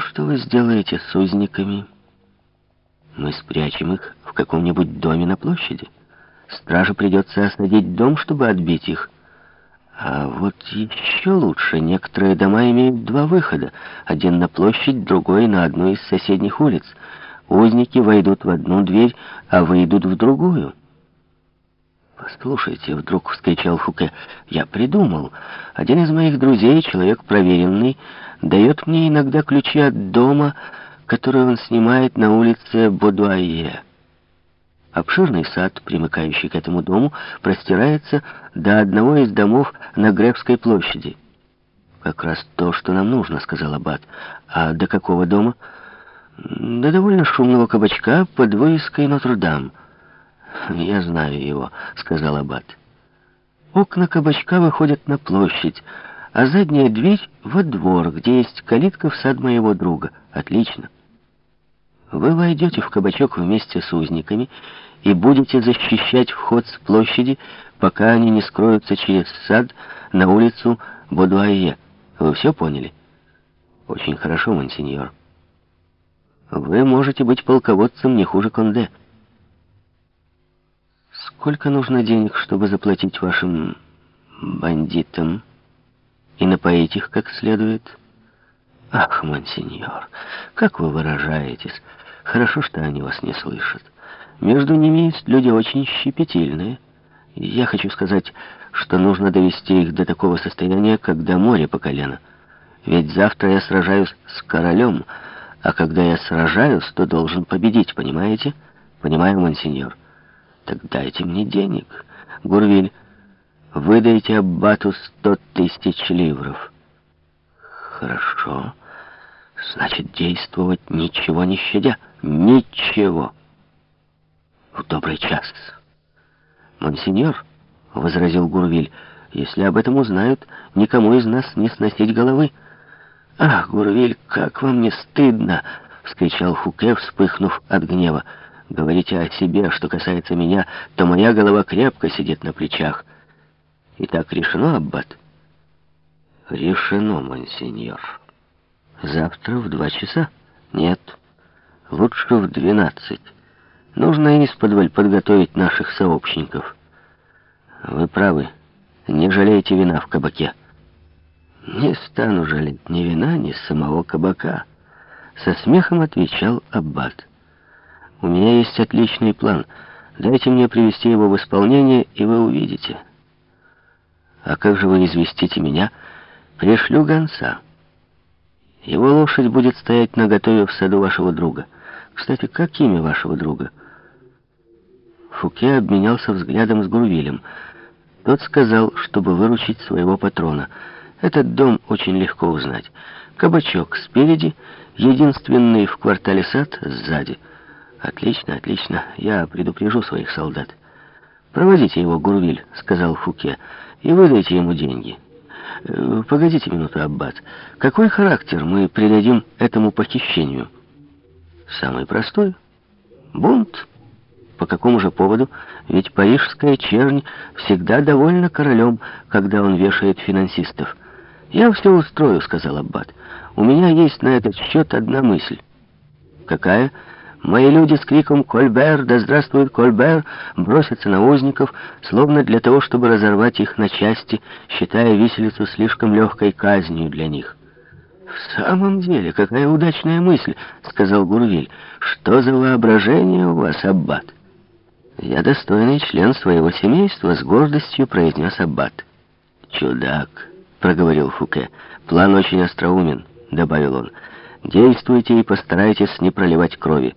что вы сделаете с узниками? Мы спрячем их в каком-нибудь доме на площади. Страже придется осадить дом, чтобы отбить их. А вот еще лучше. Некоторые дома имеют два выхода. Один на площадь, другой на одну из соседних улиц. Узники войдут в одну дверь, а выйдут в другую. «Послушайте», — вдруг вскричал Фуке, — «я придумал. Один из моих друзей, человек проверенный, дает мне иногда ключи от дома, который он снимает на улице Бодуае. Обширный сад, примыкающий к этому дому, простирается до одного из домов на Гребской площади. «Как раз то, что нам нужно», — сказал Аббат. «А до какого дома?» «До довольно шумного кабачка под вывеской Нотр-Дам». «Я знаю его», — сказал Аббат. «Окна кабачка выходят на площадь, а задняя дверь — во двор, где есть калитка в сад моего друга. Отлично. Вы войдете в кабачок вместе с узниками и будете защищать вход с площади, пока они не скроются через сад на улицу Бодуайе. Вы все поняли? Очень хорошо, монсеньор. Вы можете быть полководцем не хуже Конде. Сколько нужно денег, чтобы заплатить вашим бандитам и напоить их как следует? Ах, монсеньор, как вы выражаетесь. Хорошо, что они вас не слышат. Между ними есть люди очень щепетильные. Я хочу сказать, что нужно довести их до такого состояния, когда море по колено. Ведь завтра я сражаюсь с королем, а когда я сражаюсь, то должен победить, понимаете? Понимаю, монсеньор. Так дайте мне денег. Гурвиль, выдайте аббату сто тысяч ливров. Хорошо. Значит, действовать ничего не щадя. Ничего. В добрый час. Монсеньор, — возразил Гурвиль, — если об этом узнают, никому из нас не сносить головы. «Ах, Гурвиль, как вам не стыдно!» — вскричал Фуке, вспыхнув от гнева. «Говорите о себе, что касается меня, то моя голова крепко сидит на плечах». «Итак, решено, Аббат?» «Решено, монсеньор. Завтра в два часа?» «Нет, лучше в двенадцать. Нужно исподволь подготовить наших сообщников». «Вы правы. Не жалейте вина в кабаке». «Не стану жалеть ни вина, ни самого кабака», — со смехом отвечал Аббат. «У меня есть отличный план. Дайте мне привести его в исполнение, и вы увидите». «А как же вы известите меня?» «Пришлю гонца. Его лошадь будет стоять наготове в саду вашего друга. Кстати, как имя вашего друга?» Фуке обменялся взглядом с Гурвилем. Тот сказал, чтобы выручить своего патрона — этот дом очень легко узнать. Кабачок спереди, единственный в квартале сад сзади. Отлично, отлично. Я предупрежу своих солдат. «Проводите его, Гурвиль», — сказал Фуке, — «и выдайте ему деньги». Э, «Погодите минуту, Аббат. Какой характер мы придадим этому похищению?» «Самый простой. Бунт». По какому же поводу? Ведь парижская чернь всегда довольна королем, когда он вешает финансистов. «Я все устрою», — сказал Аббат. «У меня есть на этот счет одна мысль». «Какая?» Мои люди с криком «Кольбер! Да здравствует Кольбер!» бросятся на узников, словно для того, чтобы разорвать их на части, считая виселицу слишком легкой казнью для них. «В самом деле, какая удачная мысль!» — сказал Гурвиль. «Что за воображение у вас, Аббат?» «Я достойный член своего семейства», — с гордостью произнес Аббат. «Чудак!» — проговорил Фуке. «План очень остроумен», — добавил он. «Действуйте и постарайтесь не проливать крови».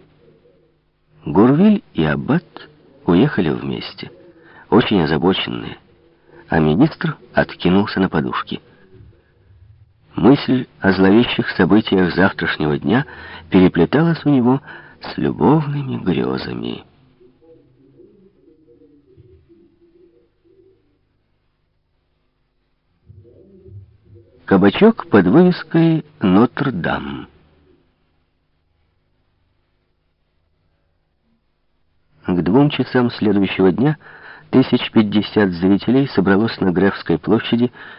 Гурвиль и Аббат уехали вместе, очень озабоченные, а министр откинулся на подушки. Мысль о зловещих событиях завтрашнего дня переплеталась у него с любовными грезами. Кабачок под вывеской «Нотр-Дам». К двум часам следующего дня тысяч пятьдесят зрителей собралось на Гревской площади